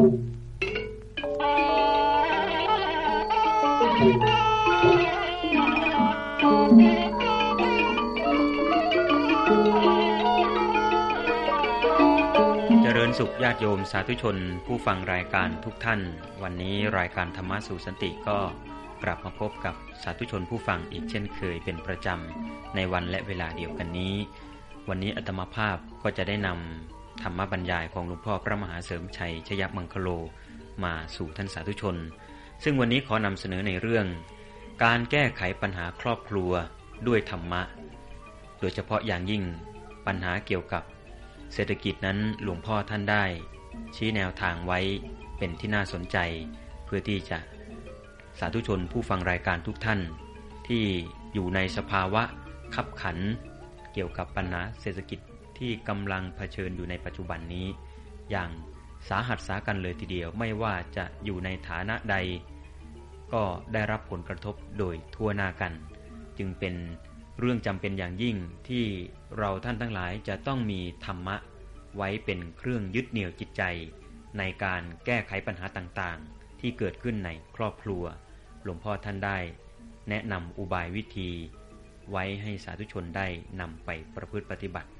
เจริญสุขญาติโยมสาธุชน ผู้ฟังรายการทุกท่าน วันนี้รายการธรรมะสู่สันติก็กลับมาพบกับสาธุชนผู้ฟังอีกเช่นเคยเป็นประจำในวันและเวลาเดียวกันนี้ วันนี้อัตมาภาพก็จะได้นำ ธรรมบรรยายของหลวงพ่อพระมหาเสริมชัยชยมังคโลมาสู่ท่านสาธุชน ซึ่งวันนี้ขอนำเสนอในเรื่อง การแก้ไขปัญหาครอบครัวด้วยธรรมะ โดยเฉพาะอย่างยิ่งปัญหาเกี่ยวกับ เศรษฐกิจนั้นหลวงพ่อท่านได้ ชี้แนวทางไว้เป็นที่น่าสนใจ เพื่อที่จะสาธุชนผู้ฟังรายการทุกท่าน ที่อยู่ในสภาวะขับขัน เกี่ยวกับปัญหาเศรษฐกิจ ที่กำลังเผชิญอยู่ในปัจจุบันนี้ อย่างสาหัสสากันเลยทีเดียวไม่ว่าจะอยู่ในฐานะใด ก็ได้รับผลกระทบโดยทั่วหน้ากัน จึงเป็นเรื่องจำเป็นอย่างยิ่งที่เราท่านทั้งหลายจะต้องมีธรรมะ ไว้เป็นเครื่องยึดเหนี่ยวจิตใจ ในการแก้ไขปัญหาต่างๆ ที่เกิดขึ้นในครอบครัว หลวงพ่อท่านได้ แนะนำอุบายวิธี ไว้ให้สาธุชนได้นำไปประพฤติปฏิบัติ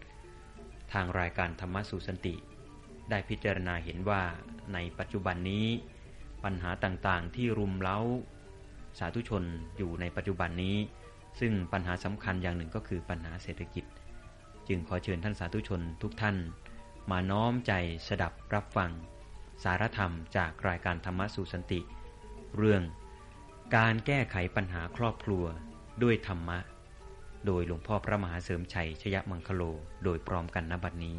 ทางรายการธรรมสู่สันติ ได้พิจารณาเห็นว่าในปัจจุบันนี้ ปัญหาต่างๆที่รุมเร้า สาธุชนอยู่ในปัจจุบันนี้ ซึ่งปัญหาสำคัญอย่างหนึ่งก็คือปัญหาเศรษฐกิจ จึงขอเชิญท่านสาธุชนทุกท่าน มาน้อมใจสดับรับฟัง สารธรรมจากรายการธรรมสู่สันติ เรื่อง การแก้ไขปัญหาครอบครัวด้วยธรรมะ โดยหลวงพ่อพระมหาเสริมชัยชยมังคโล โดยพร้อมกันณบัดนี้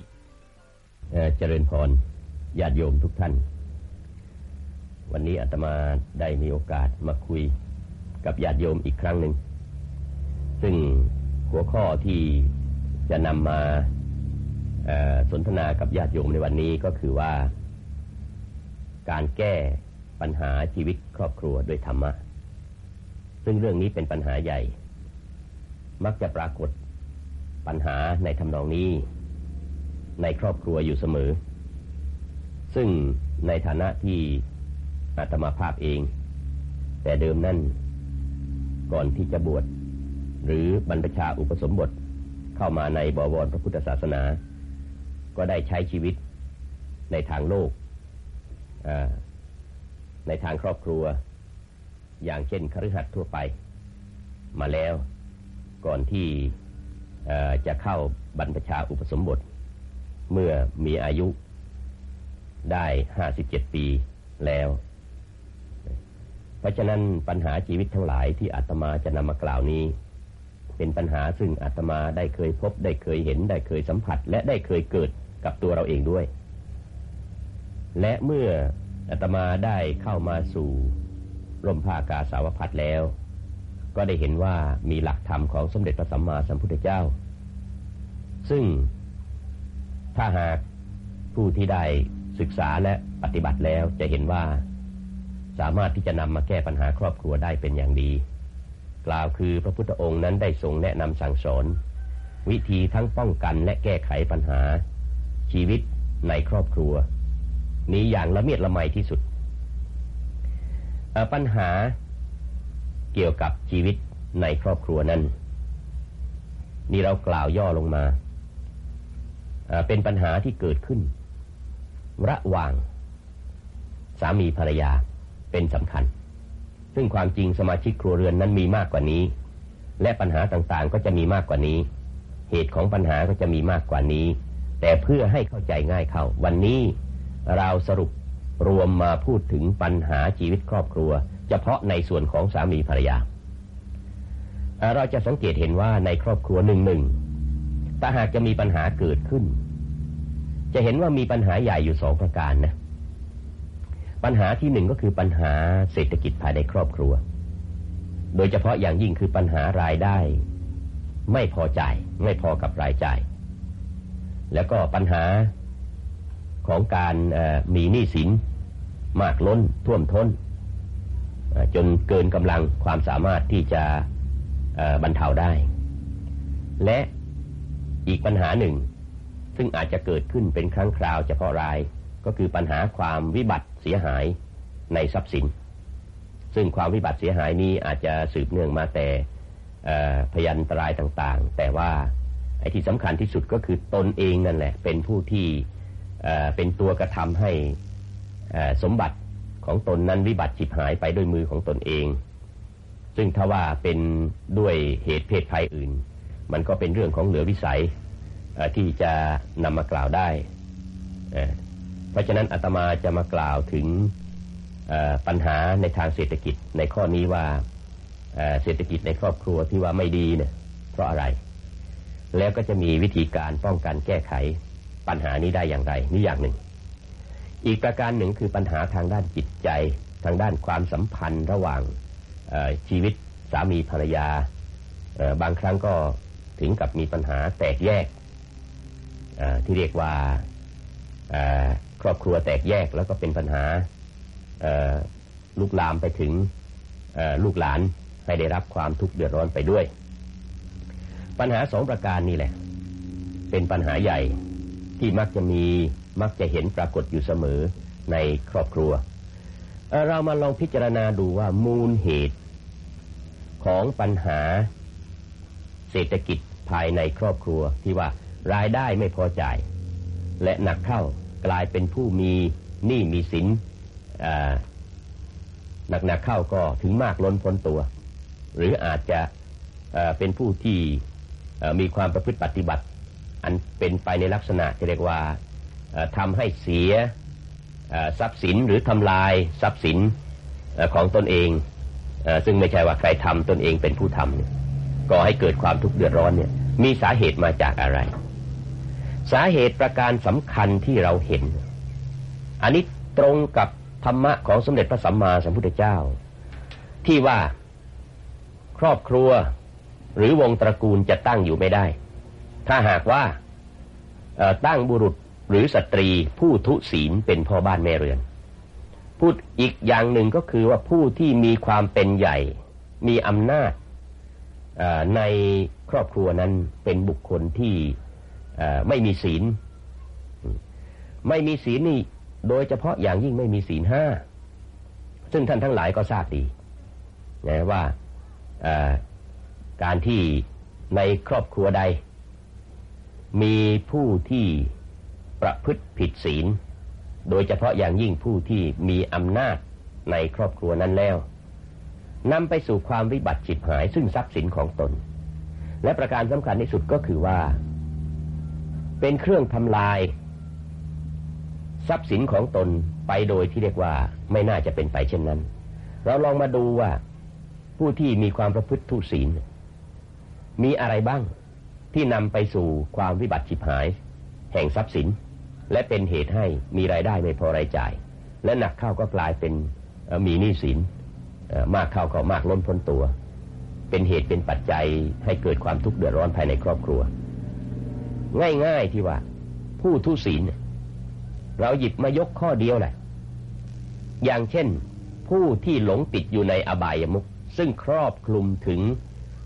เจริญพรญาติโยมทุกท่าน วันนี้อาตมาได้มีโอกาสมาคุยกับญาติโยมอีกครั้งหนึ่ง ซึ่งหัวข้อที่จะนำมาสนทนากับญาติโยมในวันนี้ก็คือว่า การแก้ปัญหาชีวิตครอบครัวด้วยธรรมะ ซึ่งเรื่องนี้เป็นปัญหาใหญ่ มักจะปรากฏปัญหาในทำนองนี้ ในครอบครัวอยู่เสมอ ซึ่งในฐานะที่อาตมาภาพเอง แต่เดิมนั่น ก่อนที่จะบวชหรือบรรพชาอุปสมบทเข้ามาในบวรพระพุทธศาสนา ก็ได้ใช้ชีวิตในทางโลก ในทางครอบครัว อย่างเช่นคฤหัสถ์ทั่วไป มาแล้ว ก่อนที่จะเข้าบรรพชาอุปสมบท เมื่อมีอายุได้ห้าสิบเจ็ดปีแล้ว เพราะฉะนั้นปัญหาชีวิตทั้งหลายที่อาตมาจะนำมากล่าวนี้ เป็นปัญหาซึ่งอาตมาได้เคยพบ ได้เคยเห็น ได้เคยสัมผัส และได้เคยเกิดกับตัวเราเองด้วย และเมื่ออาตมาได้เข้ามาสู่ร่มผ้ากาสาวพัดแล้ว ก็ได้เห็นว่ามีหลักธรรมของสมเด็จพระสัมมาสัมพุทธเจ้า ซึ่งถ้าหากผู้ที่ได้ศึกษาและปฏิบัติแล้วจะเห็นว่า สามารถที่จะนำมาแก้ปัญหาครอบครัวได้เป็นอย่างดี กล่าวคือพระพุทธองค์นั้นได้ทรงแนะนำสั่งสอน วิธีทั้งป้องกันและแก้ไขปัญหา ชีวิตในครอบครัว นี้อย่างละเมียดละไมที่สุดปัญหา เกี่ยวกับชีวิตในครอบครัวนั้น นี่เรากล่าวย่อลงมา เป็นปัญหาที่เกิดขึ้น ระหว่าง สามีภรรยาเป็นสำคัญ ซึ่งความจริงสมาชิกครัวเรือนนั้นมีมากกว่านี้ และปัญหาต่างๆก็จะมีมากกว่านี้ เหตุของปัญหาก็จะมีมากกว่านี้ แต่เพื่อให้เข้าใจง่ายเข้า วันนี้เราสรุปรวมมาพูดถึงปัญหาชีวิตครอบครัว เฉพาะในส่วนของสามีภรรยา เราจะสังเกตเห็นว่าในครอบครัวหนึ่งหนึ่งถ้าหากจะมีปัญหาเกิดขึ้น จะเห็นว่ามีปัญหาใหญ่อยู่สองประการนะ ปัญหาที่หนึ่งก็คือปัญหาเศรษฐกิจภายในครอบครัว โดยเฉพาะอย่างยิ่งคือปัญหารายได้ ไม่พอใจไม่พอกับรายจ่าย แล้วก็ปัญหาของการมีหนี้สินมากล้นท่วมท้น จนเกินกำลังความสามารถที่จะบรรเทาได้ และอีกปัญหาหนึ่ง ซึ่งอาจจะเกิดขึ้นเป็นครั้งคราวเฉพาะรายก็คือปัญหาความวิบัติเสียหายในทรัพย์สิน ซึ่งความวิบัติเสียหายนี้อาจจะสืบเนื่องมาแต่พยันตรายต่างๆ แต่ว่าไอ้ที่สำคัญที่สุดก็คือตนเองนั่นแหละ เป็นผู้ที่เป็นตัวกระทำให้สมบัติ ของตนนั้นวิบัติฉิบหายไปด้วยมือของตนเอง ซึ่งถ้าว่าเป็นด้วยเหตุเพศภัยอื่น มันก็เป็นเรื่องของเหลือวิสัยที่จะนำมากล่าวได้ เพราะฉะนั้นอาตมาจะมากล่าวถึงปัญหาในทางเศรษฐกิจในข้อนี้ว่าเศรษฐกิจในครอบครัวที่ว่าไม่ดีเนี่ยเพราะอะไร แล้วก็จะมีวิธีการป้องกันแก้ไขปัญหานี้ได้อย่างไรนี่อย่างหนึ่ง อีกประการหนึ่งคือปัญหาทางด้านจิตใจ ทางด้านความสัมพันธ์ระหว่างชีวิตสามีภรรยา บางครั้งก็ถึงกับมีปัญหาแตกแยกที่เรียกว่าครอบครัวแตกแยกแล้วก็เป็นปัญหาลุกลามไปถึงลูกหลานให้ได้รับความทุกข์เดือดร้อนไปด้วย ปัญหาสองประการนี้แหละ เป็นปัญหาใหญ่ที่มักจะมี มักจะเห็นปรากฏอยู่เสมอในครอบครัว เรามาลองพิจารณาดูว่ามูลเหตุ ของปัญหา เศรษฐกิจภายในครอบครัวที่ว่ารายได้ไม่พอจ่าย และหนักเข้ากลายเป็นผู้มีหนี้มีสินหนักๆเข้าก็ถึงมากล้นพ้นตัว หรืออาจจะเป็นผู้ที่มีความประพฤติปฏิบัติ อันเป็นไปในลักษณะที่เรียกว่า ทำให้เสียทรัพย์สินหรือทำลายทรัพย์สินของตนเอง ซึ่งไม่ใช่ว่าใครทำตนเองเป็นผู้ทำเนี่ยก่อให้เกิดความทุกข์เดือดร้อนเนี่ยมีสาเหตุมาจากอะไร สาเหตุประการสำคัญที่เราเห็น อันนี้ตรงกับธรรมะของสมเด็จพระสัมมาสัมพุทธเจ้า ที่ว่าครอบครัวหรือวงตระกูลจะตั้งอยู่ไม่ได้ ถ้าหากว่าตั้งบุรุษ หรือสตรีผู้ทุศีลเป็นพ่อบ้านแม่เรือน พูดอีกอย่างหนึ่งก็คือว่าผู้ที่มีความเป็นใหญ่ มีอำนาจในครอบครัวนั้นเป็นบุคคลที่ไม่มีศีล ไม่มีศีลนี่โดยเฉพาะอย่างยิ่งไม่มีศีลห้า ซึ่งท่านทั้งหลายก็ทราบดีนะว่าการที่ในครอบครัวใด มีผู้ที่ ประพฤติผิดศีล โดยเฉพาะอย่างยิ่งผู้ที่มีอำนาจในครอบครัวนั้นแล้วนำไปสู่ความวิบัติฉิบหายซึ่งทรัพย์สินของตน และประการสำคัญที่สุดก็คือว่า เป็นเครื่องทำลาย ทรัพย์สินของตนไปโดยที่เรียกว่าไม่น่าจะเป็นไปเช่นนั้น เราลองมาดูว่า ผู้ที่มีความประพฤติทุศีล มีอะไรบ้างที่นำไปสู่ความวิบัติฉิบหาย แห่งทรัพย์สิน และเป็นเหตุให้มีรายได้ไม่พอรายจ่าย และหนักเข้าก็กลายเป็นมีหนี้สินมากเข้าก็มากล้นพ้นตัว เป็นเหตุเป็นปัจจัยให้เกิดความทุกข์เดือดร้อนภายในครอบครัว ง่ายๆที่ว่า ผู้ทุศีลเราหยิบมายกข้อเดียวแหละอย่างเช่น ผู้ที่หลงติดอยู่ในอบายมุขซึ่งครอบคลุมถึง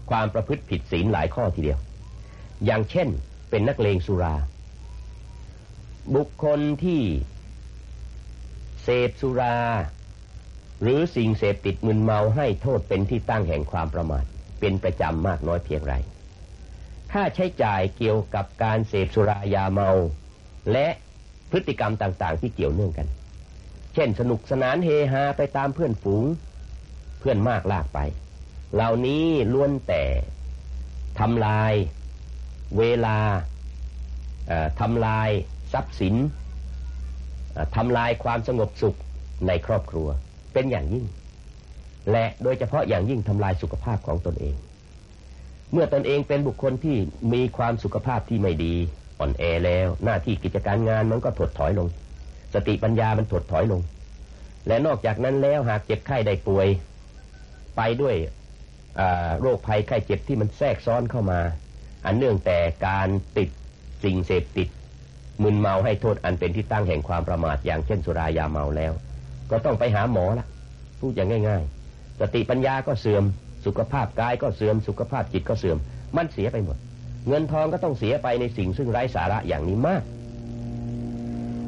ความประพฤติผิดศีลหลายข้อทีเดียว อย่างเช่น เป็นนักเลงสุรา บุคคลที่ เสพสุรา หรือสิ่งเสพติดมึนเมาให้โทษเป็นที่ตั้งแห่งความประมาทเป็นประจำมากน้อยเพียงไรค่าใช้จ่ายเกี่ยวกับการเสพสุรายาเมา และพฤติกรรมต่างๆ ที่เกี่ยวเนื่องกัน เช่นสนุกสนานเฮฮาไปตามเพื่อนฝูง เพื่อนมากลากไป เหล่านี้ล้วนแต่ทำลาย เวลาทำลาย ทรัพย์สินทำลายความสงบสุขในครอบครัวเป็นอย่างยิ่ง และโดยเฉพาะอย่างยิ่งทำลายสุขภาพของตนเอง เมื่อตนเองเป็นบุคคลที่มีความสุขภาพที่ไม่ดี อ่อนแอแล้ว หน้าที่กิจการงานมันก็ถดถอยลง สติปัญญามันถดถอยลง และนอกจากนั้นแล้วหากเจ็บไข้ได้ป่วย ไปด้วยโรคภัยไข้เจ็บที่มันแทรกซ้อนเข้ามา อันเนื่องแต่การติดสิ่งเสพติด มึนเมาให้โทษอันเป็นที่ตั้งแห่งความประมาทอย่างเช่นสุรายาเมาแล้ว ก็ต้องไปหาหมอละพูดอย่างง่าย ๆ สติปัญญาก็เสื่อม สุขภาพกายก็เสื่อม สุขภาพจิตก็เสื่อม มันเสียไปหมด เงินทองก็ต้องเสียไปในสิ่งซึ่งไร้สาระอย่างนี้มาก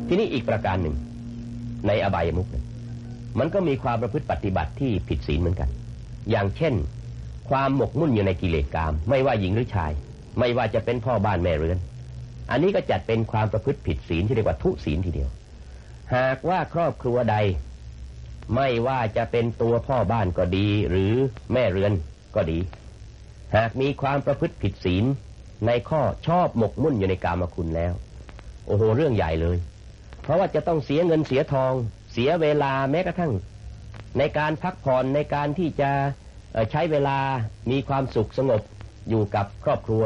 ทีนี้อีกประการหนึ่ง ในอบายมุกมันก็มีความประพฤติปฏิบัติที่ผิดศีลเหมือนกัน อย่างเช่น ความหมกมุ่นอยู่ในกิเลสกาม ไม่ว่าหญิงหรือชาย ไม่ว่าจะเป็นพ่อบ้านแม่เรือน อันนี้ก็จัดเป็นความประพฤติผิดศีลที่เรียกว่าทุศีลทีเดียว หากว่าครอบครัวใด ไม่ว่าจะเป็นตัวพ่อบ้านก็ดี หรือแม่เรือนก็ดี หากมีความประพฤติผิดศีลในข้อชอบหมกมุ่นอยู่ในกามคุณแล้ว โอ้โหเรื่องใหญ่เลย เพราะว่าจะต้องเสียเงินเสียทอง เสียเวลาแม้กระทั่ง ในการพักผ่อนในการที่จะใช้เวลามีความสุขสงบอยู่กับครอบครัว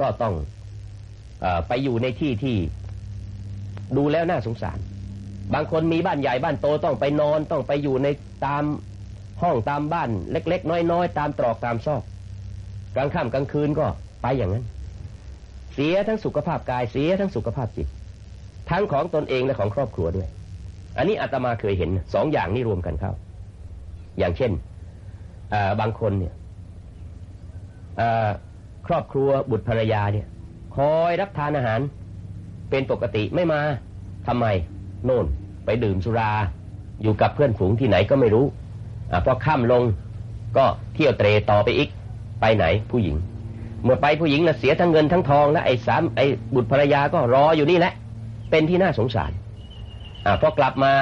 ก็ต้อง ไปอยู่ในที่ที่ดูแล้วน่าสงสาร บางคนมีบ้านใหญ่บ้านโตต้องไปนอนต้องไปอยู่ในตามห้องตามบ้าน เล็ก ๆ น้อยๆตามตรอกตามซอก กลางค่ำกลางคืนก็ไปอย่างนั้น เสียทั้งสุขภาพกายเสียทั้งสุขภาพจิต ทั้งของตนเองและของครอบครัวด้วย อันนี้อาตมาเคยเห็นสองอย่างนี้รวมกันเข้า อย่างเช่นบางคนเนี่ยครอบครัวบุตรภรรยาเนี่ย คอยรับทานอาหาร เป็นปกติไม่มาทำไม โน่นไปดื่มสุรา อยู่กับเพื่อนฝูงที่ไหนก็ไม่รู้อพอค่ำลงก็เที่ยวเตรต่อไปอีก ไปไหนผู้หญิง เมื่อไปผู้หญิงนะเสียทั้งเงินทั้งทองและไอ้สามไอ้บุตรภรรยาก็รออยู่นี่แหละ เป็นที่น่าสงสารอ่าพอกลับมา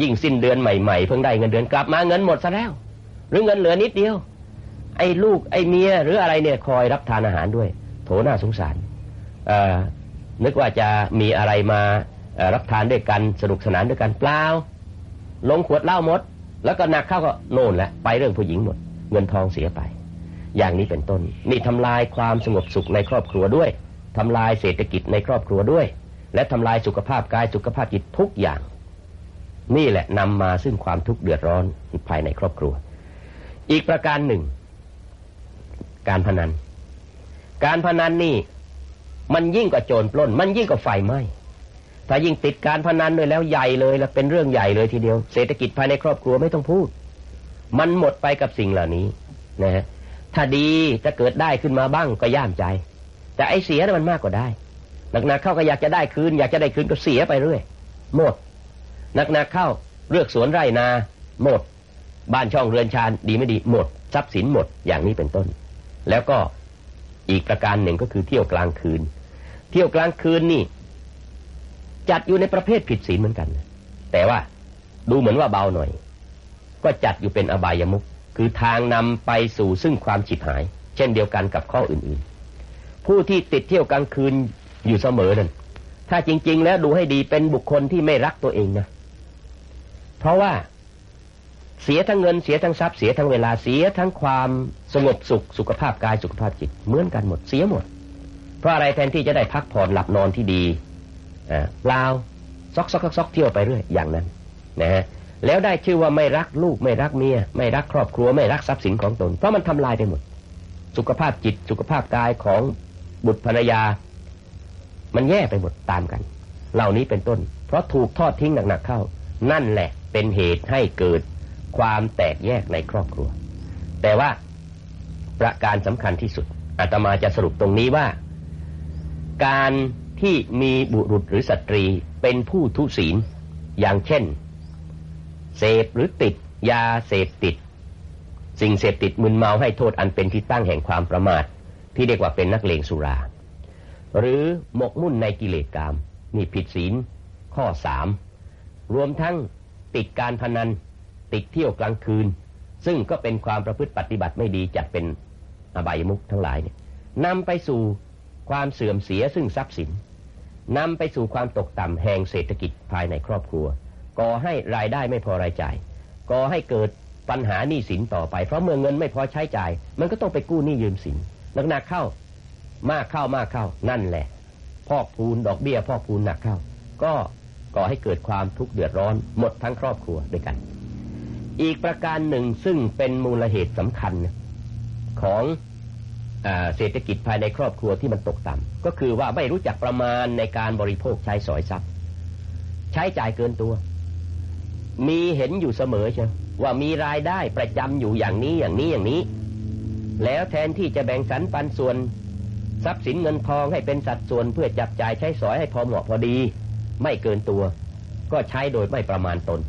ยิ่งสิ้นเดือนใหม่ๆเพิ่งได้เงินเดือนกลับมาเงินหมดซะแล้ว หรือเงินเหลือนิดเดียว ไอ้ลูกไอ้เมียหรืออะไรเนี่ยคอยรับทานอาหารด้วย โถน่าสงสาร นึกว่าจะมีอะไรมารับทานด้วยกันสนุกสนานด้วยกันเปล่าลงขวดเหล้าหมด แล้วก็หนักเข้าก็โน่นแหละไปเรื่องผู้หญิงหมด เงินทองเสียไป อย่างนี้เป็นต้นนี่ทำลายความสงบสุขในครอบครัวด้วยทำลายเศรษฐกิจในครอบครัวด้วย และทำลายสุขภาพกายสุขภาพจิตทุกอย่าง นี่แหละนำมาซึ่งความทุกข์เดือดร้อนภายในครอบครัว อีกประการหนึ่ง การพนัน การพนันนี่ มันยิ่งกว่าโจรปล้น มันยิ่งกว่าไฟไหม้ถ้ายิ่งติดการพนันด้วยแล้วใหญ่เลยแล้วเป็นเรื่องใหญ่เลยทีเดียว เศรษฐกิจภายในครอบครัวไม่ต้องพูด มันหมดไปกับสิ่งเหล่านี้นะฮะถ้าดีจะเกิดได้ขึ้นมาบ้างก็ย่ามใจ แต่ไอ้เสียนั้นมันมากกว่าได้หนักๆเข้าก็อยากจะได้คืน อยากจะได้คืนก็เสียไปเรื่อยหมดหนักๆเข้าเลือกสวนไร่นา หมด บ้านช่องเรือนชานดีไม่ดีหมด ทรัพย์สินหมดอย่างนี้เป็นต้น แล้วก็อีกประการหนึ่งก็คือเที่ยวกลางคืน เที่ยวกลางคืนนี่ จัดอยู่ในประเภทผิดศีลเหมือนกัน แต่ว่าดูเหมือนว่าเบาหน่อย ก็จัดอยู่เป็นอบายมุขคือทางนำไปสู่ซึ่งความฉิบหาย เช่นเดียวกันกับข้ออื่นๆ ผู้ที่ติดเที่ยวกลางคืนอยู่เสมอนั่นถ้าจริง ๆ แล้วดูให้ดีเป็นบุคคลที่ไม่รักตัวเองนะ เพราะว่าเสียทั้งเงินเสียทั้งทรัพย์เสียทั้งเวลาเสียทั้งความสงบสุขสุขภาพกายสุขภาพจิตเหมือนกันหมดเสียหมด เพราะอะไรแทนที่จะได้พักผ่อนหลับนอนที่ดีอ่าเปล่าซอกซอกซอกเที่ยวไปเรื่อยอย่างนั้นนะฮะแล้วได้ชื่อว่าไม่รักลูกไม่รักเมีย ไม่รักครอบครัวไม่รักทรัพย์สินของตน เพราะมันทำลายไปหมด สุขภาพจิตสุขภาพกายของบุตรภรรยา มันแย่ไปหมดตามกัน เหล่านี้เป็นต้น เพราะถูกทอดทิ้งหนักๆเข้า นั่นแหละเป็นเหตุให้เกิดความแตกแยกในครอบครัว แต่ว่าประการสำคัญที่สุดอาตมาจะสรุปตรงนี้ว่า การที่มีบุรุษหรือสตรีเป็นผู้ทุศีล อย่างเช่น เสพหรือติดยาเสพติด สิ่งเสพติดมึนเมาให้โทษอันเป็นที่ตั้งแห่งความประมาท ที่เรียกว่าเป็นนักเลงสุรา หรือหมกมุ่นในกิเลสกรรมนี่ผิดศีล ข้อสามรวมทั้งติดการพนัน ติดเที่ยวกลางคืน ซึ่งก็เป็นความประพฤติปฏิบัติไม่ดีจัดเป็นอบายมุขทั้งหลายเนี่ยนำไปสู่ ความเสื่อมเสียซึ่งทรัพย์สินนำไปสู่ความตกต่ำแห่งเศรษฐกิจภายในครอบครัว ก่อให้รายได้ไม่พอรายจ่าย ก่อให้เกิดปัญหาหนี้สินต่อไป เพราะเมื่อเงินไม่พอใช้จ่าย มันก็ต้องไปกู้หนี้ยืมสินหนักๆเข้ามากเข้ามากเข้านั่นแหละ พอกพูนดอกเบี้ยพอกพูนหนักเข้า ก็ก่อให้เกิดความทุกข์เดือดร้อนหมดทั้งครอบครัวด้วยกัน อีกประการหนึ่งซึ่งเป็นมูลเหตุสำคัญของ เศรษฐกิจภายในครอบครัวที่มันตกต่ำก็คือว่าไม่รู้จักประมาณในการบริโภคใช้สอยทรัพย์ ใช้จ่ายเกินตัว มีเห็นอยู่เสมอใช่ว่ามีรายได้ประจำอยู่อย่างนี้อย่างนี้อย่างนี้ แล้วแทนที่จะแบ่งสรรปันส่วนทรัพย์สินเงินทองให้เป็นสัดส่วนเพื่อจับจ่ายใช้สอยให้พอเหมาะพอดี ไม่เกินตัว ก็ใช้โดยไม่ประมาณตน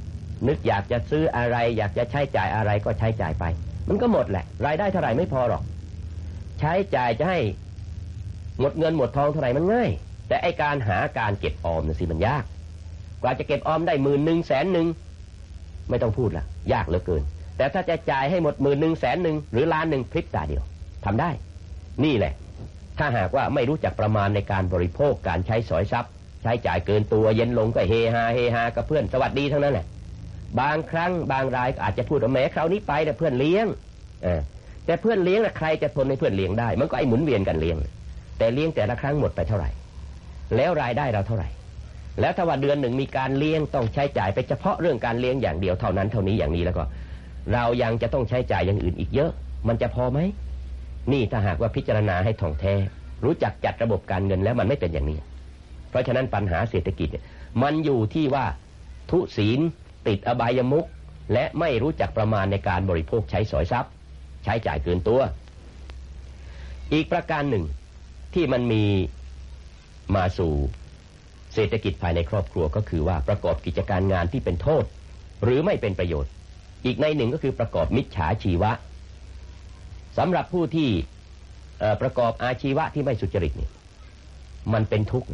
นึกอยากจะซื้ออะไร อยากจะใช้จ่ายอะไรก็ใช้จ่ายไป มันก็หมดแหละ รายได้เท่าไหร่ไม่พอหรอก ใช้จ่ายจะให้หมดเงินหมดทองเท่าไหร่มันง่าย แต่ไอการหาการเก็บออมน่ะสิมันยาก กว่าจะเก็บออมได้หมื่นหนึ่งแสนหนึ่งไม่ต้องพูดละยากเหลือเกิน แต่ถ้าจะจ่ายให้หมดหมื่นหนึ่งแสนหนึ่งหรือล้านหนึ่งพริบตาเดียวทำได้ นี่แหละ ถ้าหากว่าไม่รู้จักประมาณในการบริโภคการใช้สอยทรัพย์ใช้จ่ายเกินตัวเย็นลงก็เฮฮาเฮฮากับเพื่อนสวัสดีทั้งนั้นแหละบางครั้งบางรายอาจจะพูดว่าแม้คราวนี้ไปแต่เพื่อนเลี้ยงอ แต่เพื่อนเลี้ยงนะใครจะทนให้เพื่อนเลี้ยงได้ มันก็ไอ้หมุนเวียนกันเลี้ยง แต่เลี้ยงแต่ละครั้งหมดไปเท่าไหร่ แล้วรายได้เราเท่าไหร่ แล้วถ้าว่าเดือนหนึ่งมีการเลี้ยงต้องใช้จ่ายไปเฉพาะเรื่องการเลี้ยงอย่างเดียวเท่านั้นเท่านี้อย่างนี้แล้วก็ เรายังจะต้องใช้จ่ายอย่างอื่นอีกเยอะ มันจะพอไหมนี่ถ้าหากว่าพิจารณาให้ท่องแท้ รู้จักจัดระบบการเงินแล้วมันไม่เป็นอย่างนี้ เพราะฉะนั้นปัญหาเศรษฐกิจมันอยู่ที่ว่าทุศีลติดอบายมุกและไม่รู้จักประมาณในการบริโภคใช้สอยทรัพย์ ใช้จ่ายเกินตัว อีกประการหนึ่งที่มันมีมาสู่เศรษฐกิจภายในครอบครัวก็คือว่าประกอบกิจการงานที่เป็นโทษ หรือไม่เป็นประโยชน์ อีกในหนึ่งก็คือประกอบมิจฉาชีวะสำหรับผู้ที่ประกอบอาชีวะที่ไม่สุจริตนี่มันเป็นทุกข์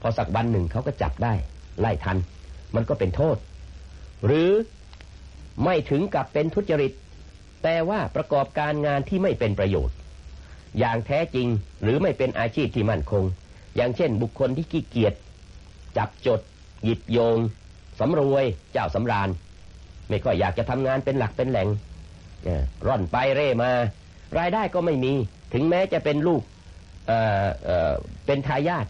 พอสักวันหนึ่งเขาก็จับได้ ไล่ทัน มันก็เป็นโทษ หรือไม่ถึงกับเป็นทุจริต แต่ว่าประกอบการงานที่ไม่เป็นประโยชน์ อย่างแท้จริงหรือไม่เป็นอาชีพที่มั่นคง อย่างเช่น บุคคลที่ขี้เกียจจับจด หยิบโยงสำรวย เจ้าสำราญ ไม่ค่อยอยากจะทำงานเป็นหลักเป็นแหล่งร่อนไปเร่มา รายได้ก็ไม่มี ถึงแม้จะเป็นลูกเเเป็นทายาท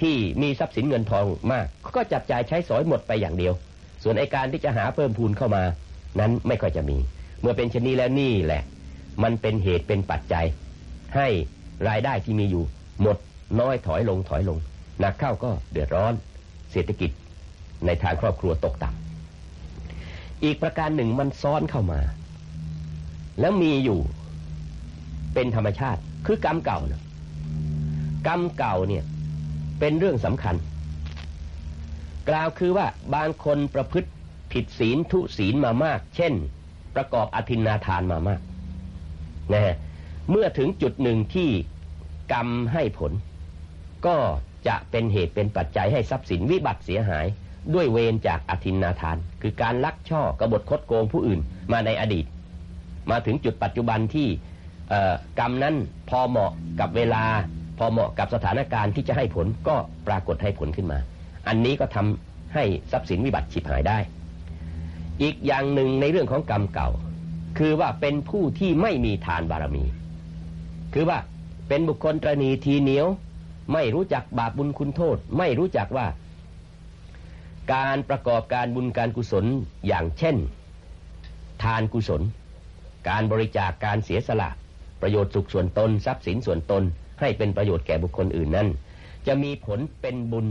ที่มีทรัพย์สินเงินทองมาก ก็จับจ่ายใช้สอยหมดไปอย่างเดียว ส่วนไอการที่จะหาเพิ่มพูนเข้ามา นั้นไม่ค่อยจะมี เมื่อเป็นชนีแล้วนี่แหละ มันเป็นเหตุเป็นปัจจัย ให้รายได้ที่มีอยู่ หมดน้อยถอยลงถอยลงหนักเข้าก็เดือดร้อน เศรษฐกิจในทางครอบครัวตกต่ำอีกประการหนึ่งมันซ้อนเข้ามา แล้วมีอยู่เป็นธรรมชาติคือกรรมเก่านะกรรมเก่าเนี่ยเป็นเรื่องสำคัญ กล่าวคือว่าบางคนประพฤติผิดศีลทุศีลมามาก เช่น ประกอบอธินาทานมามากนะฮะเมื่อถึงจุดหนึ่งที่กรรมให้ผล ก็จะเป็นเหตุเป็นปัจจัยให้ทรัพย์สินวิบัติเสียหาย ด้วยเวรจากอธินาทาน คือการลักช่อกบฏคดโกงผู้อื่นมาในอดีต มาถึงจุดปัจจุบันที่กรรมนั้นพอเหมาะกับเวลา พอเหมาะกับสถานการณ์ที่จะให้ผลก็ปรากฏให้ผลขึ้นมา อันนี้ก็ทำให้ทรัพย์สินวิบัติฉิบหายได้ อีกอย่างหนึ่งในเรื่องของกรรมเก่า คือว่าเป็นผู้ที่ไม่มีทานบารมี คือว่าเป็นบุคคลตรณีทีเหนียว ไม่รู้จักบาปบุญคุณโทษ ไม่รู้จักว่า การประกอบการบุญการกุศลอย่างเช่น ทานกุศล การบริจาคการเสียสละประโยชน์สุขส่วนตนทรัพย์สินส่วนตน ให้เป็นประโยชน์แก่บุคคลอื่นนั้น จะมีผลเป็นบุญ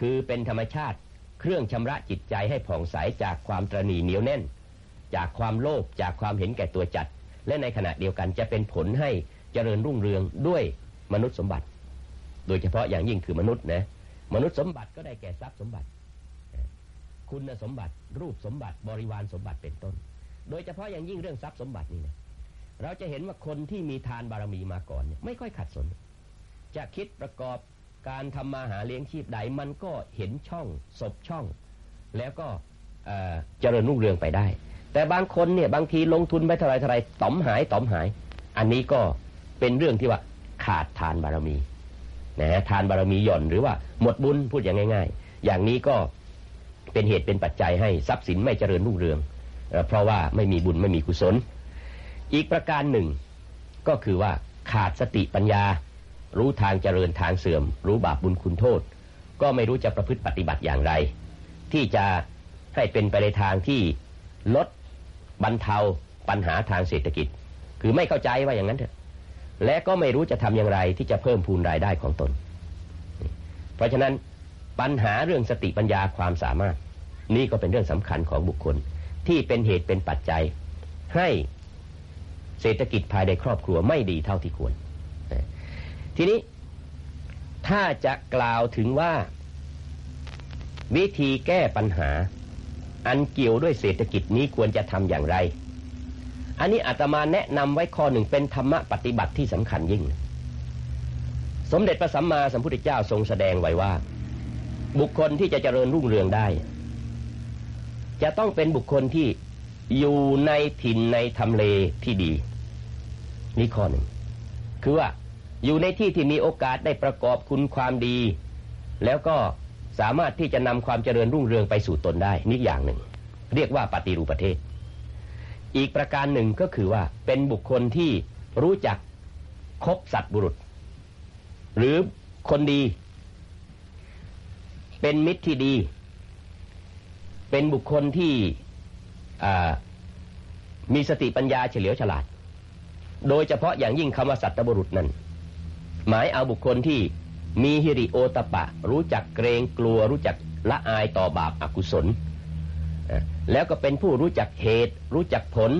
คือเป็นธรรมชาติ เครื่องชำระจิตใจให้ผ่องใสจากความตรณีเหนียวแน่น จากความโลภจากความเห็นแก่ตัวจัด และในขณะเดียวกันจะเป็นผลให้เจริญรุ่งเรืองด้วยมนุษย์สมบัติ โดยเฉพาะอย่างยิ่งคือมนุษย์นะมนุษย์สมบัติก็ได้แก่ทรัพย์สมบัติ คุณสมบัติรูปสมบัติบริวารสมบัติเป็นต้น โดยเฉพาะอย่างยิ่งเรื่องทรัพย์สมบัตินี่นะเราจะเห็นว่าคนที่มีทานบารมีมาก่อนเนี่ยไม่ค่อยขัดสน จะคิดประกอบ การทำมาหาเลี้ยงชีพใดมันก็เห็นช่องศพช่อง แล้วก็เจริญรุ่งเรืองไปได้ แต่บางคนเนี่ยบางทีลงทุนไปเท่าไรเท่าไรต่อมหายต่อมหาย อันนี้ก็เป็นเรื่องที่ว่าขาดทานบารมีนะทานบารมีหย่อนหรือว่าหมดบุญพูดอย่างง่าย ๆ อย่างนี้ก็เป็นเหตุเป็นปัจจัยให้ทรัพย์สินไม่เจริญรุ่งเรือง เพราะว่าไม่มีบุญไม่มีกุศล อีกประการหนึ่งก็คือว่าขาดสติปัญญา รู้ทางเจริญทางเสื่อม รู้บาปบุญคุณโทษ ก็ไม่รู้จะประพฤติปฏิบัติอย่างไร ที่จะให้เป็นไปในทางที่ลดบรรเทาปัญหาทางเศรษฐกิจ คือไม่เข้าใจว่าอย่างนั้นเถอะและก็ไม่รู้จะทำอย่างไรที่จะเพิ่มพูนรายได้ของตน เพราะฉะนั้นปัญหาเรื่องสติปัญญาความสามารถ นี่ก็เป็นเรื่องสำคัญของบุคคลที่เป็นเหตุเป็นปัจจัย ให้เศรษฐกิจภายในครอบครัวไม่ดีเท่าที่ควร ทีนี้ถ้าจะกล่าวถึงว่า วิธีแก้ปัญหา อันเกี่ยวด้วยเศรษฐกิจนี้ควรจะทำอย่างไร อันนี้อาตมาแนะนำไว้ข้อหนึ่งเป็นธรรมะปฏิบัติที่สำคัญยิ่ง สมเด็จพระสัมมาสัมพุทธเจ้าทรงแสดงไว้ว่า บุคคลที่จะเจริญรุ่งเรืองได้ จะต้องเป็นบุคคลที่อยู่ในถิ่นในทำเลที่ดี นี่ข้อหนึ่งคือว่า อยู่ในที่ที่มีโอกาสได้ประกอบคุณความดี แล้วก็สามารถที่จะนำความเจริญรุ่งเรืองไปสู่ตนได้นี่อย่างหนึ่ง เรียกว่าปฏิรูปประเทศ อีกประการหนึ่งก็คือว่าเป็นบุคคลที่รู้จักคบสัตว์บุรุษ หรือคนดี เป็นมิตรที่ดี เป็นบุคคลที่มีสติปัญญาเฉลียวฉลาด โดยเฉพาะอย่างยิ่งคำว่าสัตบุรุษนั้น หมายเอาบุคคลที่มีฮิริโอตปะ รู้จักเกรงกลัว รู้จักละอายต่อบาปอากุศล แล้วก็เป็นผู้รู้จักเหตุ รู้จักผล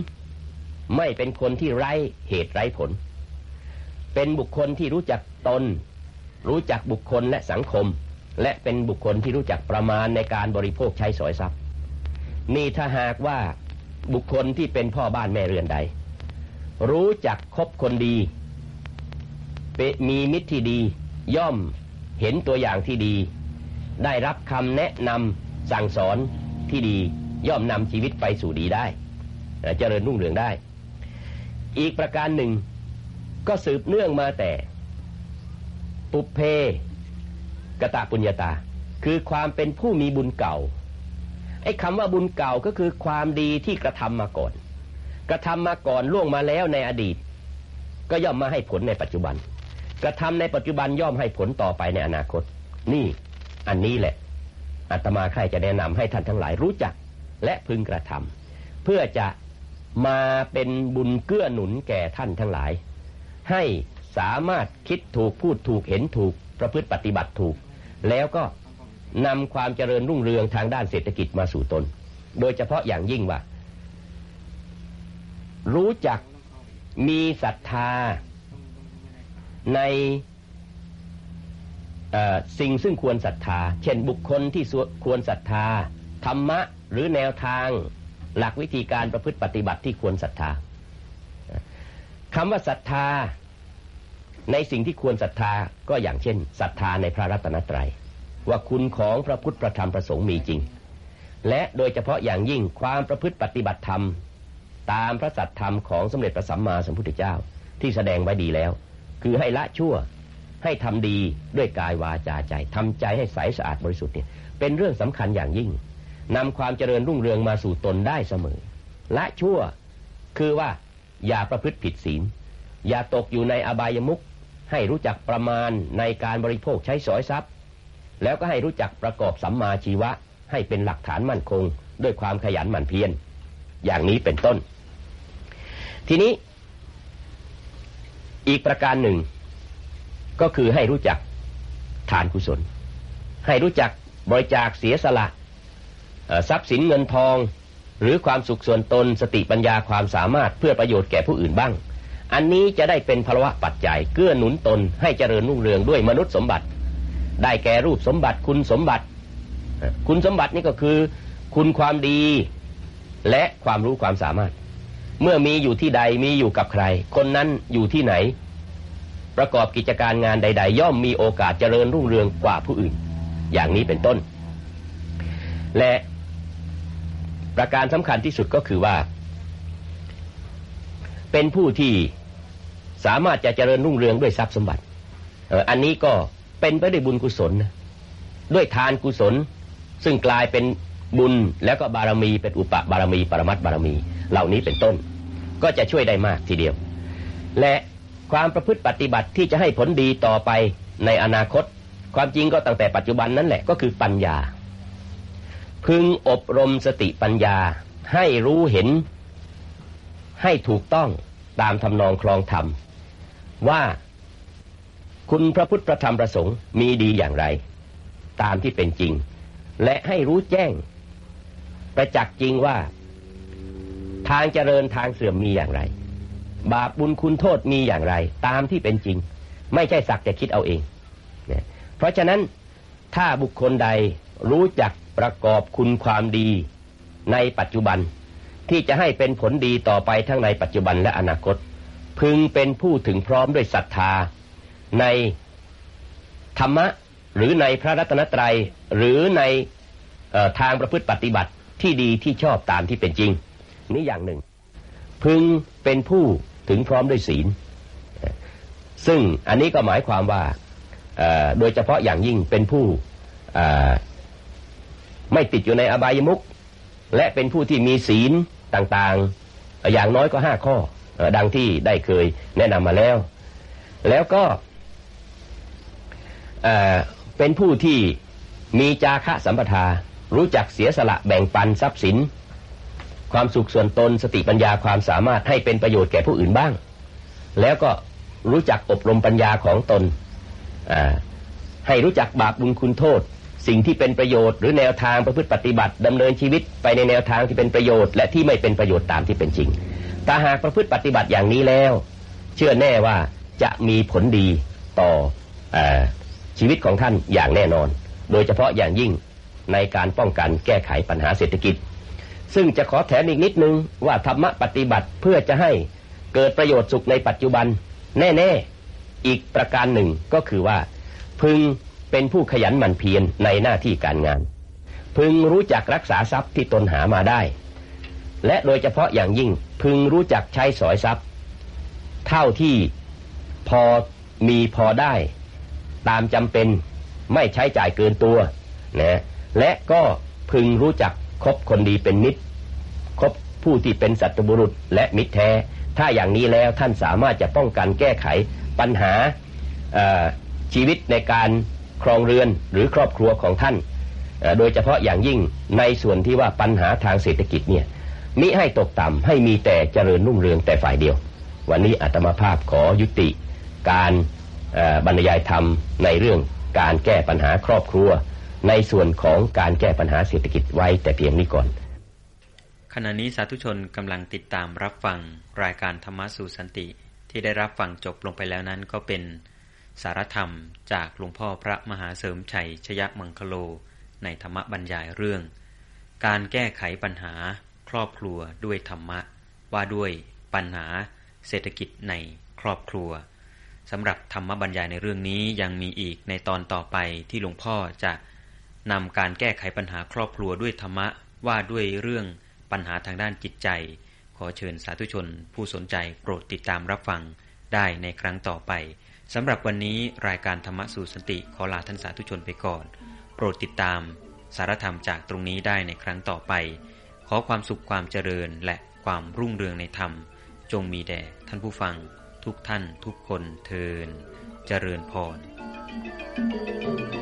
ไม่เป็นคนที่ไร้เหตุไร้ผล เป็นบุคคลที่รู้จักตน รู้จักบุคคลและสังคม และเป็นบุคคลที่รู้จักประมาณในการบริโภคใช้สอยทรัพย์ นี่ถ้าหากว่าบุคคลที่เป็นพ่อบ้านแม่เรือนใด รู้จักคบคนดี มีมิตรที่ดี ย่อมเห็นตัวอย่างที่ดี ได้รับคำแนะนำสั่งสอนที่ดี ย่อมนำชีวิตไปสู่ดีได้เจริญรุ่งเรืองได้ อีกประการหนึ่งก็สืบเนื่องมาแต่ ปุเพกตะปุญญาตา คือความเป็นผู้มีบุญเก่าไอ้คำว่าบุญเก่าก็คือความดีที่กระทำมาก่อน กระทำมาก่อนล่วงมาแล้วในอดีต ก็ย่อมมาให้ผลในปัจจุบัน กระทำในปัจจุบันย่อมให้ผลต่อไปในอนาคต นี่ อันนี้แหละอาตมาใครจะแนะนำให้ท่านทั้งหลายรู้จัก และพึงกระทำเพื่อจะมาเป็นบุญเกื้อหนุนแก่ท่านทั้งหลาย ให้สามารถคิดถูกพูดถูกเห็นถูกประพฤติปฏิบัติถูก แล้วก็นำความเจริญรุ่งเรืองทางด้านเศรษฐกิจมาสู่ตน โดยเฉพาะอย่างยิ่งว่า รู้จักมีศรัทธา ในสิ่งซึ่งควรศรัทธา เช่นบุคคลที่ควรศรัทธา ธรรมะหรือแนวทางหลักวิธีการประพฤติปฏิบัติที่ควรศรัทธาคำว่าศรัทธา ในสิ่งที่ควรศรัทธาก็อย่างเช่นศรัทธาในพระรัตนตรัย ว่าคุณของพระพุทธประธรรมประสงค์มีจริง และโดยเฉพาะอย่างยิ่งความประพฤติปฏิบัติธรรม ตามพระสัตธรรมของสมเด็จพระสัมมาสัมพุทธเจ้าที่แสดงไว้ดีแล้ว คือให้ละชั่ว ให้ทำดีด้วยกายวาจาใจทำใจให้ใสสะอาดบริสุทธิ์เนี่ยเป็นเรื่องสำคัญอย่างยิ่งนำความเจริญรุ่งเรืองมาสู่ตนได้เสมอ ละชั่วคือว่าอย่าประพฤติผิดศีล อย่าตกอยู่ในอบายมุขให้รู้จักประมาณในการบริโภคใช้สอยทรัพย์ แล้วก็ให้รู้จักประกอบสัมมาชีวะ ให้เป็นหลักฐานมั่นคง ด้วยความขยันหมั่นเพียรอย่างนี้เป็นต้น ทีนี้ อีกประการหนึ่ง ก็คือให้รู้จักทานกุศล ให้รู้จักบริจาคเสียสละทรัพย์สินเงินทอง หรือความสุขส่วนตนสติปัญญาความสามารถเพื่อประโยชน์แก่ผู้อื่นบ้าง อันนี้จะได้เป็นภาวะปัจจัยเกื้อหนุนตนให้เจริญรุ่งเรืองด้วยมนุษย์สมบัติ ได้แก่รูปสมบัติคุณสมบัติ คุณสมบัตินี่ก็คือ คุณความดีและความรู้ความสามารถ เมื่อมีอยู่ที่ใดมีอยู่กับใคร คนนั้นอยู่ที่ไหน ประกอบกิจการงานใด ๆ ย่อมมีโอกาสเจริญรุ่งเรืองกว่าผู้อื่น อย่างนี้เป็นต้น และประการสำคัญที่สุดก็คือว่า เป็นผู้ที่สามารถจะเจริญรุ่งเรืองด้วยทรัพย์สมบัติอันนี้ก็เป็นไปด้วยบุญกุศล ด้วยทานกุศล ซึ่งกลายเป็น บุญแล้วก็บารมีเป็นอุปบารมี ปรมัตบารมี เหล่านี้เป็นต้น ก็จะช่วยได้มากทีเดียว และความประพฤติปฏิบัติที่จะให้ผลดีต่อไปในอนาคต ความจริงก็ตั้งแต่ปัจจุบันนั้นแหละก็คือปัญญา พึงอบรมสติปัญญาให้รู้เห็น ให้ถูกต้องตามทำนองคลองธรรม ว่าคุณพระพุทธพระธรรมประสงค์มีดีอย่างไร ตามที่เป็นจริง และให้รู้แจ้ง ประจักษ์จริงว่า ทางเจริญทางเสื่อมมีอย่างไร บาปบุญคุณโทษมีอย่างไร ตามที่เป็นจริง ไม่ใช่สักแต่คิดเอาเอง เพราะฉะนั้นถ้าบุคคลใดรู้จักประกอบคุณความดีในปัจจุบันที่จะให้เป็นผลดีต่อไปทั้งในปัจจุบันและอนาคต พึงเป็นผู้ถึงพร้อมด้วยศรัทธา ในธรรมะหรือในพระรัตนตรัยหรือในทางประพฤติปฏิบัติ ที่ดีที่ชอบตามที่เป็นจริง นี่อย่างหนึ่ง พึงเป็นผู้ถึงพร้อมด้วยศีล ซึ่งอันนี้ก็หมายความว่าโดยเฉพาะอย่างยิ่งเป็นผู้ไม่ติดอยู่ในอบายมุขและเป็นผู้ที่มีศีลต่างๆ อย่างน้อยก็ห้าข้อ ดังที่ได้เคยแนะนำมาแล้ว แล้วก็เป็นผู้ที่มีจาคะสัมปทา รู้จักเสียสละแบ่งปันทรัพย์สิน ความสุขส่วนตนสติปัญญาความสามารถให้เป็นประโยชน์แก่ผู้อื่นบ้าง แล้วก็รู้จักอบรมปัญญาของตน ให้รู้จักบาปบุญคุณโทษ สิ่งที่เป็นประโยชน์หรือแนวทางประพฤติปฏิบัติดำเนินชีวิตไปในแนวทางที่เป็นประโยชน์ และที่ไม่เป็นประโยชน์ตามที่เป็นจริงถ้าหากประพฤติปฏิบัติอย่างนี้แล้ว เชื่อแน่ว่าจะมีผลดีต่ออชีวิตของท่านอย่างแน่นอน โดยเฉพาะอย่างยิ่ง ในการป้องกันแก้ไขปัญหาเศรษฐกิจ ซึ่งจะขอแถมอีกนิดนึงว่าธรรมะปฏิบัติเพื่อจะให้เกิดประโยชน์สุขในปัจจุบัน แน่ๆ อีกประการหนึ่งก็คือว่า พึงเป็นผู้ขยันหมั่นเพียรในหน้าที่การงาน พึงรู้จักรักษาทรัพย์ที่ตนหามาได้ และโดยเฉพาะอย่างยิ่งพึงรู้จักใช้สอยทรัพย์ เท่าที่พอมีพอได้ ตามจำเป็นไม่ใช้จ่ายเกินตัวนะ และก็พึงรู้จักคบคนดีเป็นมิตร คบผู้ที่เป็นสัตบุรุษและมิตรแท้ ถ้าอย่างนี้แล้วท่านสามารถจะป้องกันแก้ไขปัญหาชีวิตในการครองเรือนหรือครอบครัวของท่าน โดยเฉพาะอย่างยิ่งในส่วนที่ว่าปัญหาทางเศรษฐกิจเนี่ยมิให้ตกต่ำให้มีแต่เจริญรุ่งเรืองแต่ฝ่ายเดียว วันนี้อาตมาภาพขอยุติการบรรยายธรรมในเรื่องการแก้ปัญหาครอบครัว ในส่วนของการแก้ปัญหาเศรษฐกิจไว้แต่เพียงนี้ก่อน ขณะนี้สาธุชนกำลังติดตามรับฟังรายการธรรมสู่สันติ ที่ได้รับฟังจบลงไปแล้วนั้นก็เป็นสารธรรมจากหลวงพ่อพระมหาเสริมชัยชยมังคโล ในธรรมบรรยายเรื่อง การแก้ไขปัญหาครอบครัวด้วยธรรมะ ว่าด้วยปัญหาเศรษฐกิจในครอบครัวสำหรับธรรมบรรยายในเรื่องนี้ยังมีอีกในตอนต่อไปที่หลวงพ่อจะ นำการแก้ไขปัญหาครอบครัวด้วยธรรมะว่าด้วยเรื่องปัญหาทางด้านจิตใจ ขอเชิญสาธุชน ผู้สนใจโปรดติดตามรับฟังได้ในครั้งต่อไปสำหรับวันนี้รายการธรรมะสู่สติขอลาท่านสาธุชนไปก่อน โปรดติดตาม สารธรรมจากตรงนี้ได้ในครั้งต่อไป ขอความสุขความเจริญและความรุ่งเรืองในธรรม จงมีแด่ท่านผู้ฟัง ทุกท่านทุกคนเทินเจริญพร thank you